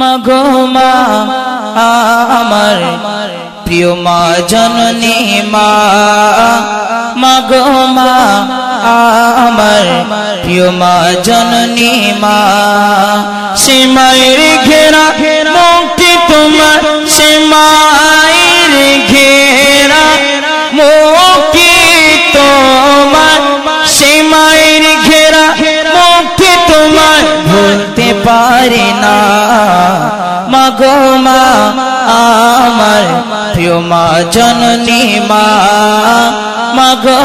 মাগো মা, আমার প্রিয় মা জননী মা মাগো মা, আমার প্রিয় মা জননী মা। সে ঘেরা মুক্তি তোমার সে ঘেরা মুক্তি তোমার সে ঘেরা মুক্তি তোমার ভুলতে পারি না। মাগো মা, আমার প্রিয় মা জননী মা মাগো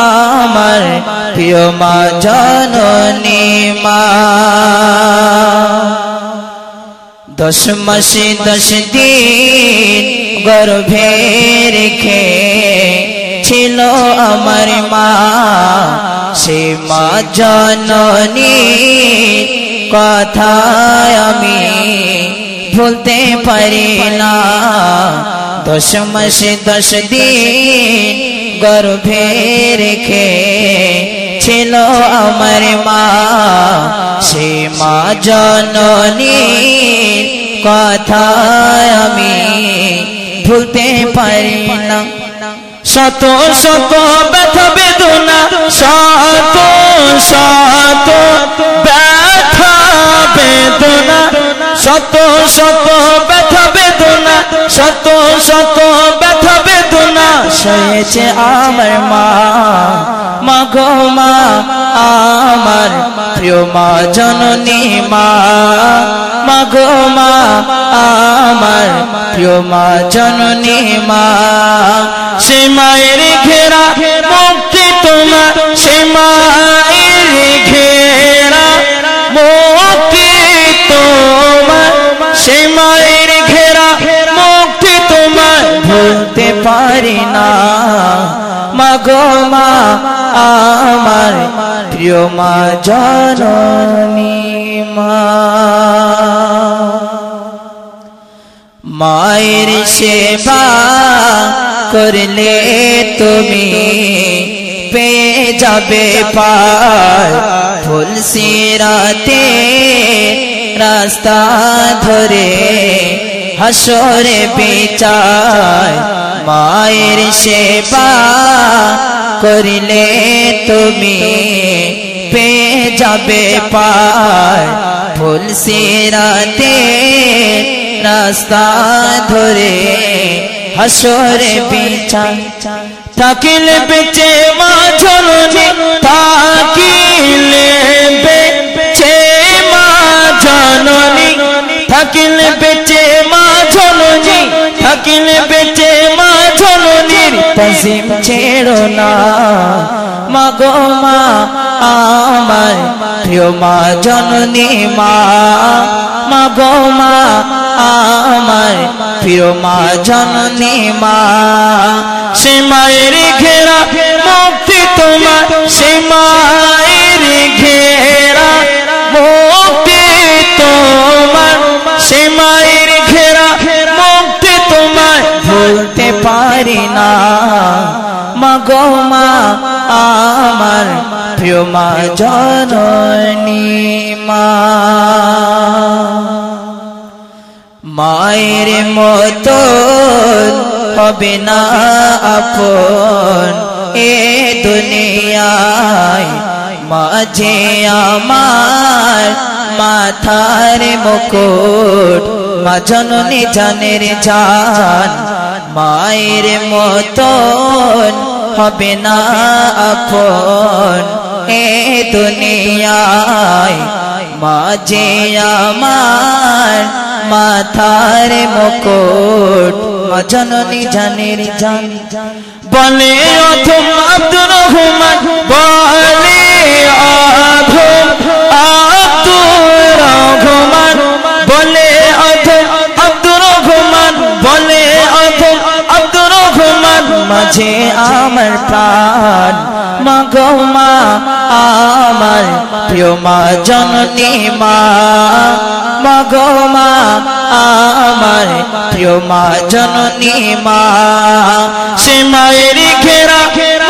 আমার প্রিয় মা জননী মা। দশ মাসে দশ দিন গর্ভে রেখে ছিল আমার মা, সে মা জননী কথা আমি ভুলতে পারি না। দশ মাসে দশ দিন গর্ভে রেখে ছিল আমার মা। সে মা জননী কথা আমি ভুলতে পারি না। শত শত ব্যথা বেদনা, শত শত শত শত ব্যথা বেদনা, শত শত ব্যথা বেদনা, সয়েছে আমার মা। মাগো মা, আমার প্রিয় মা, জননী মা। মাগো মা, আমার প্রিয় মা, জননী মা। মাগো মা, আমার প্রিয় মা জননী মা। মায়ের সেবা করলে তুমি পেয়ে যাবে পার। ফুল রাতে রাস্তা ধরে হাসরে বিচার। মায়ের সেবা করিলে তুমি পেয়ে যাবে পার ফুল সিরাতে রাস্তা ধরে হাসরে বিচার থাকিলে বেচে মা জননী থাকিলে বেচে মা জননী থাকিলে বেচে মা জননী থাকিলে বেচে তজিম ছেড়ো না। মাগো মা, আমার প্রিয় মা, জননী মা। মাগো মা, আমার প্রিয় মা, জননী মা। সে মায়ের ঘেরা মুক্তি তোমার, সে মায়ের মা, আমার প্রিয় মা জননী মা। মায়ের মতো হবে না আপন এ দুনিয়ায়। মাঝে আমার মাথার মুকুট, মা জননী জানের জান। মায়ের মতন হবে না আপন। এ দুনিয়ায় মাঝে আমার মাথার মুকুট মজননী জননী জানের জান। বলে অথম আব্দুর রহমান আমার প্রাণ মাগো মা আমার প্রিয় মা জননী মা মাগো মা আমার প্রিয় মা জননী মা সে মায়ের ঘেরা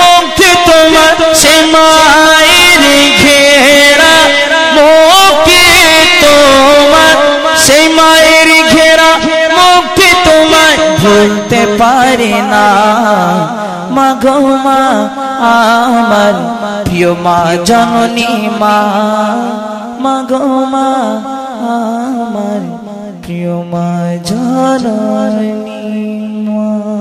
মুক্তি তোমার সে মায়ের ঘেরা মুক্তি তোমার সে মায়ের ঘেরা মুক্তি তোমার ভুলতে পারে না মা আমার প্রিয় মা জননী মা মাগো মা আমার প্রিয় মা জননী মা